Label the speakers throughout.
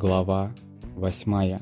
Speaker 1: Глава восьмая.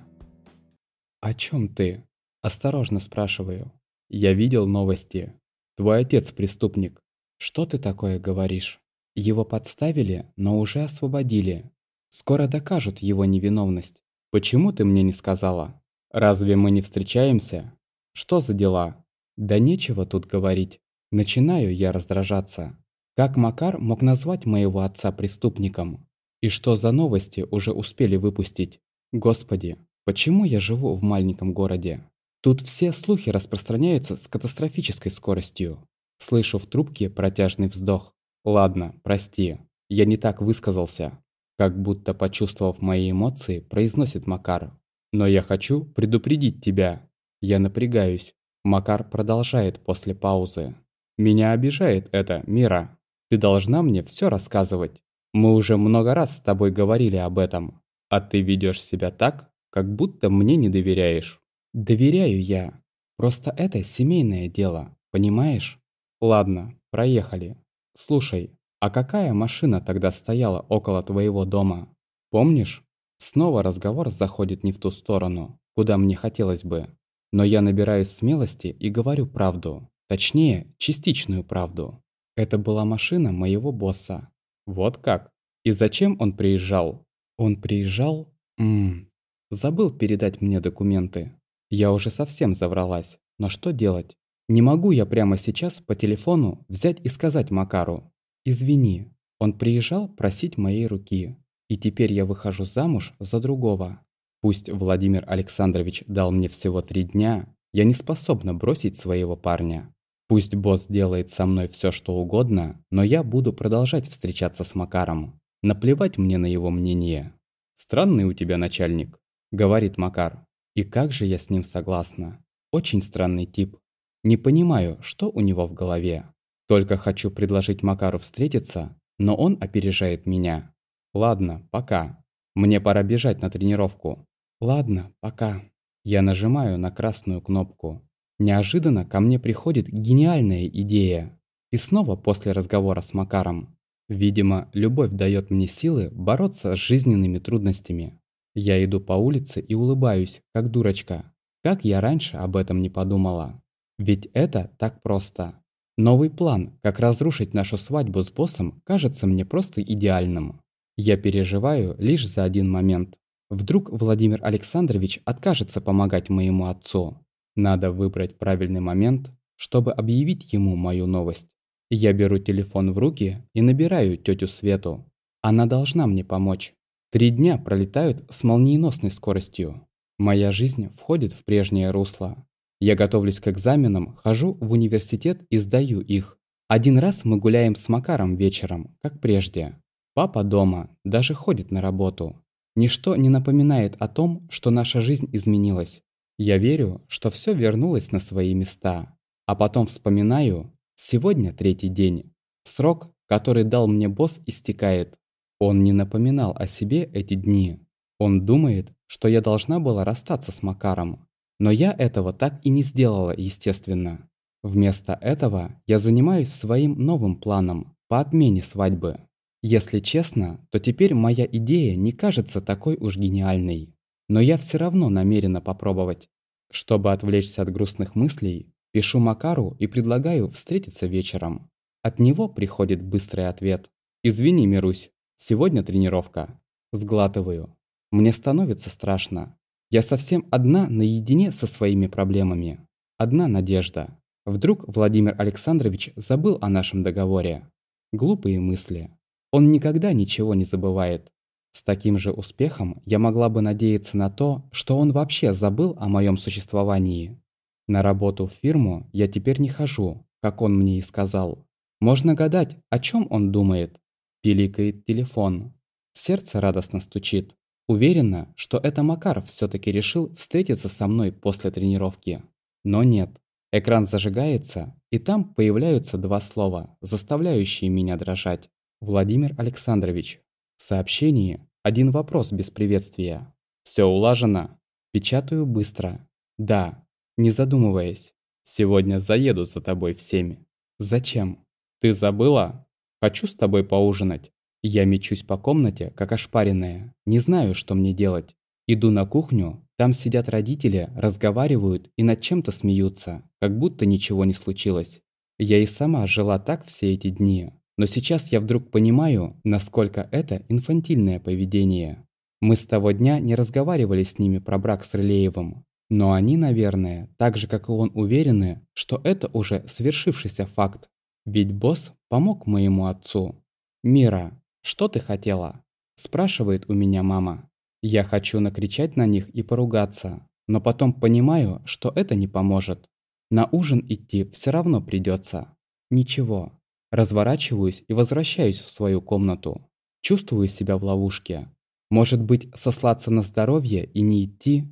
Speaker 1: «О чем ты?» – осторожно спрашиваю. «Я видел новости. Твой отец преступник. Что ты такое говоришь? Его подставили, но уже освободили. Скоро докажут его невиновность. Почему ты мне не сказала? Разве мы не встречаемся? Что за дела? Да нечего тут говорить. Начинаю я раздражаться. Как Макар мог назвать моего отца преступником? И что за новости уже успели выпустить? Господи, почему я живу в маленьком городе? Тут все слухи распространяются с катастрофической скоростью. Слышу в трубке протяжный вздох. Ладно, прости, я не так высказался. Как будто почувствовав мои эмоции, произносит Макар. Но я хочу предупредить тебя. Я напрягаюсь. Макар продолжает после паузы. Меня обижает это, Мира. Ты должна мне все рассказывать. Мы уже много раз с тобой говорили об этом, а ты ведешь себя так, как будто мне не доверяешь. Доверяю я. Просто это семейное дело, понимаешь? Ладно, проехали. Слушай, а какая машина тогда стояла около твоего дома? Помнишь? Снова разговор заходит не в ту сторону, куда мне хотелось бы. Но я набираюсь смелости и говорю правду. Точнее, частичную правду. Это была машина моего босса. Вот как? И зачем он приезжал? Он приезжал? Ммм, забыл передать мне документы. Я уже совсем завралась. Но что делать? Не могу я прямо сейчас по телефону взять и сказать Макару. Извини, он приезжал просить моей руки. И теперь я выхожу замуж за другого. Пусть Владимир Александрович дал мне всего три дня, я не способна бросить своего парня. Пусть босс делает со мной все, что угодно, но я буду продолжать встречаться с Макаром. Наплевать мне на его мнение. «Странный у тебя начальник», — говорит Макар. И как же я с ним согласна. Очень странный тип. Не понимаю, что у него в голове. Только хочу предложить Макару встретиться, но он опережает меня. Ладно, пока. Мне пора бежать на тренировку. Ладно, пока. Я нажимаю на красную кнопку. Неожиданно ко мне приходит гениальная идея. И снова после разговора с Макаром. Видимо, любовь дает мне силы бороться с жизненными трудностями. Я иду по улице и улыбаюсь, как дурочка. Как я раньше об этом не подумала. Ведь это так просто. Новый план, как разрушить нашу свадьбу с боссом, кажется мне просто идеальным. Я переживаю лишь за один момент. Вдруг Владимир Александрович откажется помогать моему отцу. Надо выбрать правильный момент, чтобы объявить ему мою новость. Я беру телефон в руки и набираю тетю Свету. Она должна мне помочь. Три дня пролетают с молниеносной скоростью. Моя жизнь входит в прежнее русло. Я готовлюсь к экзаменам, хожу в университет и сдаю их. Один раз мы гуляем с Макаром вечером, как прежде. Папа дома, даже ходит на работу. Ничто не напоминает о том, что наша жизнь изменилась. Я верю, что все вернулось на свои места. А потом вспоминаю, сегодня третий день. Срок, который дал мне босс, истекает. Он не напоминал о себе эти дни. Он думает, что я должна была расстаться с Макаром. Но я этого так и не сделала, естественно. Вместо этого я занимаюсь своим новым планом по отмене свадьбы. Если честно, то теперь моя идея не кажется такой уж гениальной. Но я все равно намерена попробовать. Чтобы отвлечься от грустных мыслей, пишу Макару и предлагаю встретиться вечером. От него приходит быстрый ответ. «Извини, Мирусь, сегодня тренировка». Сглатываю. Мне становится страшно. Я совсем одна наедине со своими проблемами. Одна надежда. Вдруг Владимир Александрович забыл о нашем договоре. Глупые мысли. Он никогда ничего не забывает. С таким же успехом я могла бы надеяться на то, что он вообще забыл о моем существовании. На работу в фирму я теперь не хожу, как он мне и сказал. Можно гадать, о чем он думает. Пиликает телефон. Сердце радостно стучит. Уверена, что это Макар все-таки решил встретиться со мной после тренировки. Но нет. Экран зажигается, и там появляются два слова, заставляющие меня дрожать. Владимир Александрович, в сообщении один вопрос без приветствия. Все улажено? Печатаю быстро. Да, не задумываясь. Сегодня заеду за тобой в семь. Зачем? Ты забыла? Хочу с тобой поужинать. Я мечусь по комнате, как ошпаренная, не знаю, что мне делать. Иду на кухню, там сидят родители, разговаривают и над чем-то смеются, как будто ничего не случилось. Я и сама жила так все эти дни, но сейчас я вдруг понимаю, насколько это инфантильное поведение. Мы с того дня не разговаривали с ними про брак с Рылеевым, но они, наверное, так же, как и он, уверены, что это уже свершившийся факт. Ведь босс помог моему отцу. «Мира, что ты хотела?» – спрашивает у меня мама. Я хочу накричать на них и поругаться, но потом понимаю, что это не поможет. На ужин идти все равно придется. Ничего. Разворачиваюсь и возвращаюсь в свою комнату. Чувствую себя в ловушке. Может быть, сослаться на здоровье и не идти?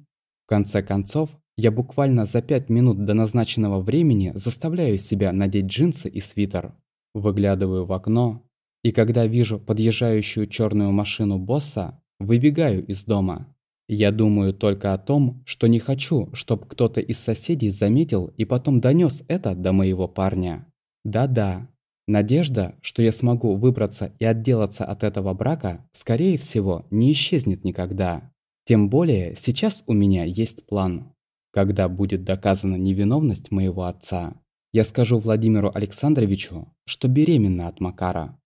Speaker 1: В конце концов, я буквально за пять минут до назначенного времени заставляю себя надеть джинсы и свитер. Выглядываю в окно, и когда вижу подъезжающую черную машину босса, Выбегаю из дома. Я думаю только о том, что не хочу, чтобы кто-то из соседей заметил и потом донес это до моего парня. Да-да, надежда, что я смогу выбраться и отделаться от этого брака, скорее всего, не исчезнет никогда. Тем более, сейчас у меня есть план. Когда будет доказана невиновность моего отца, я скажу Владимиру Александровичу, что беременна от Макара.